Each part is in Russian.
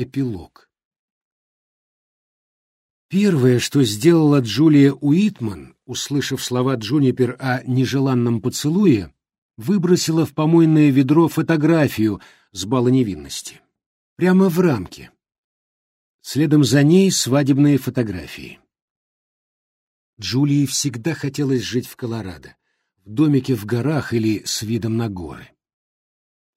Эпилог. Первое, что сделала Джулия Уитман, услышав слова Джунипер о нежеланном поцелуе, выбросила в помойное ведро фотографию с бала невинности. Прямо в рамке. Следом за ней свадебные фотографии. Джулии всегда хотелось жить в Колорадо, в домике в горах или с видом на горы.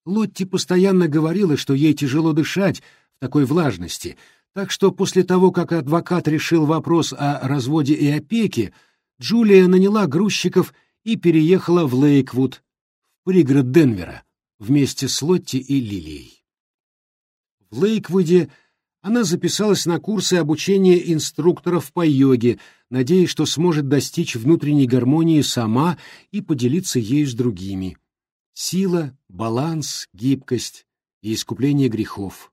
Лотти постоянно говорила, что ей тяжело дышать такой влажности, так что после того, как адвокат решил вопрос о разводе и опеке, Джулия наняла грузчиков и переехала в Лейквуд, в пригород Денвера, вместе с Лотти и Лилией. В Лейквуде она записалась на курсы обучения инструкторов по йоге, надеясь, что сможет достичь внутренней гармонии сама и поделиться ею с другими. Сила, баланс, гибкость и искупление грехов.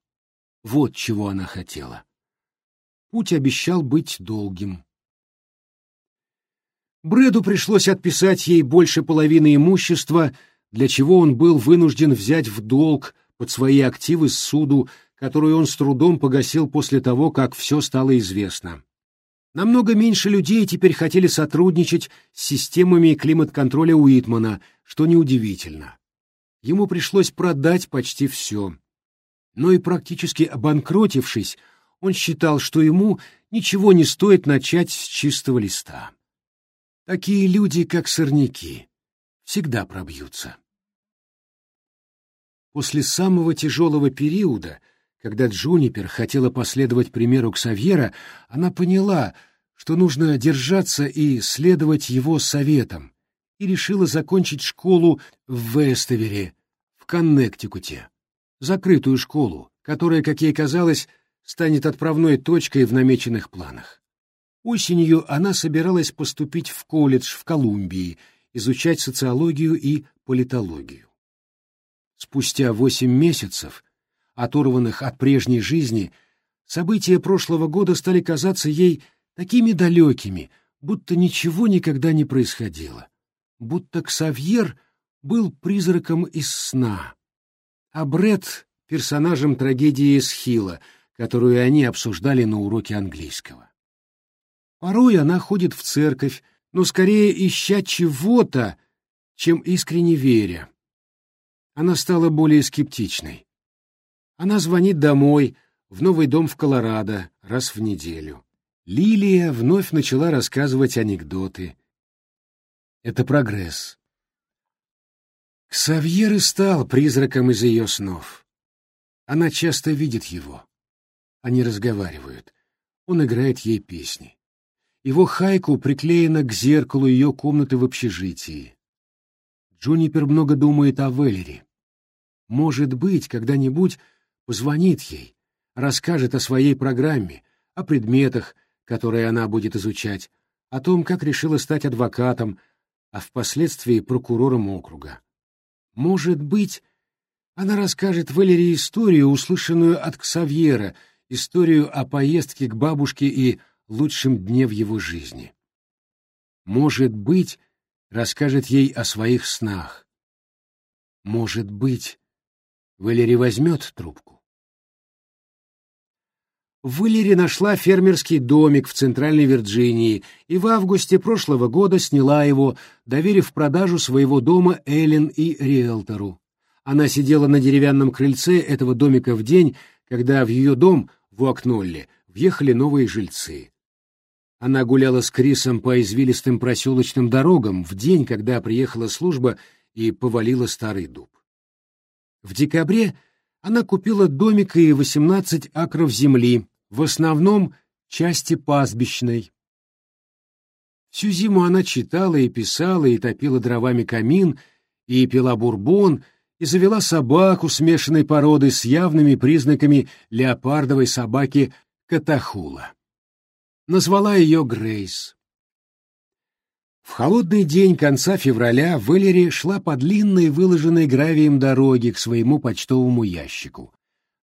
Вот чего она хотела. Путь обещал быть долгим. Брэду пришлось отписать ей больше половины имущества, для чего он был вынужден взять в долг под свои активы суду, которую он с трудом погасил после того, как все стало известно. Намного меньше людей теперь хотели сотрудничать с системами климат-контроля Уитмана, что неудивительно. Ему пришлось продать почти все. Но и практически обанкротившись, он считал, что ему ничего не стоит начать с чистого листа. Такие люди, как сорняки, всегда пробьются. После самого тяжелого периода, когда Джунипер хотела последовать примеру Ксавьера, она поняла, что нужно держаться и следовать его советам, и решила закончить школу в Вестовере, в Коннектикуте, закрытую школу, которая, как ей казалось, станет отправной точкой в намеченных планах. Осенью она собиралась поступить в колледж в Колумбии, изучать социологию и политологию. Спустя восемь месяцев, оторванных от прежней жизни, события прошлого года стали казаться ей такими далекими, будто ничего никогда не происходило, будто Ксавьер был призраком из сна, а Бред — персонажем трагедии Эсхила, которую они обсуждали на уроке английского. Порой она ходит в церковь, но скорее ища чего-то, чем искренне веря. Она стала более скептичной. Она звонит домой, в новый дом в Колорадо, раз в неделю. Лилия вновь начала рассказывать анекдоты. Это прогресс. Ксавьер и стал призраком из ее снов. Она часто видит его. Они разговаривают. Он играет ей песни. Его хайку приклеена к зеркалу ее комнаты в общежитии. Джунипер много думает о Веллере. Может быть, когда-нибудь позвонит ей, расскажет о своей программе, о предметах, которые она будет изучать, о том, как решила стать адвокатом, а впоследствии прокурором округа. Может быть, она расскажет Валерии историю, услышанную от Ксавьера, историю о поездке к бабушке и лучшем дне в его жизни. Может быть, расскажет ей о своих снах. Может быть, Валерий возьмет трубку. В Виллере нашла фермерский домик в Центральной Вирджинии и в августе прошлого года сняла его, доверив продажу своего дома Эллен и риэлтору. Она сидела на деревянном крыльце этого домика в день, когда в ее дом, в Уакнолле, въехали новые жильцы. Она гуляла с Крисом по извилистым проселочным дорогам в день, когда приехала служба и повалила старый дуб. В декабре она купила домик и 18 акров земли, в основном части пастбищной. Всю зиму она читала и писала, и топила дровами камин, и пила бурбон, и завела собаку смешанной породы с явными признаками леопардовой собаки Катахула. Назвала ее Грейс. В холодный день конца февраля Валери шла по длинной, выложенной гравием дороге к своему почтовому ящику.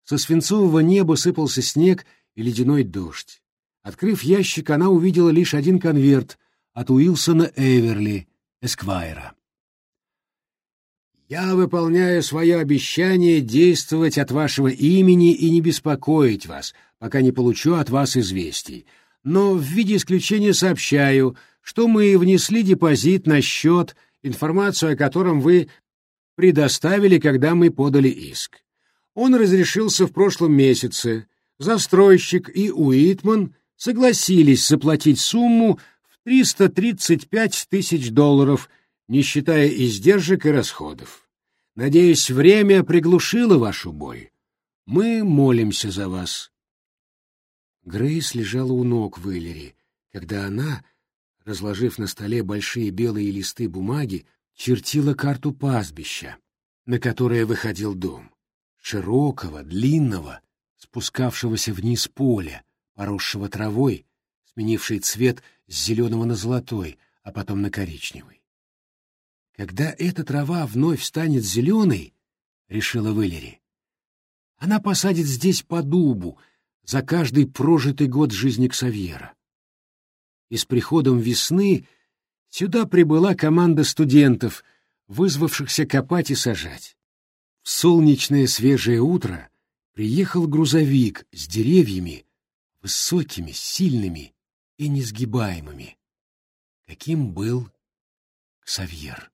Со свинцового неба сыпался снег и ледяной дождь. Открыв ящик, она увидела лишь один конверт от Уилсона Эверли, Эсквайра. Я выполняю свое обещание действовать от вашего имени и не беспокоить вас, пока не получу от вас известий. Но в виде исключения сообщаю, что мы внесли депозит на счет, информацию о котором вы предоставили, когда мы подали иск. Он разрешился в прошлом месяце. Застройщик и Уитман согласились заплатить сумму в 335 тысяч долларов – не считая издержек и расходов. Надеюсь, время приглушило вашу боль. Мы молимся за вас. Грейс лежала у ног Вэллери, когда она, разложив на столе большие белые листы бумаги, чертила карту пастбища, на которое выходил дом. Широкого, длинного, спускавшегося вниз поля, поросшего травой, сменившей цвет с зеленого на золотой, а потом на коричневый. Когда эта трава вновь станет зеленой, — решила Вэлери, — она посадит здесь по дубу за каждый прожитый год жизни Ксавьера. И с приходом весны сюда прибыла команда студентов, вызвавшихся копать и сажать. В солнечное свежее утро приехал грузовик с деревьями, высокими, сильными и несгибаемыми, каким был Ксавьер.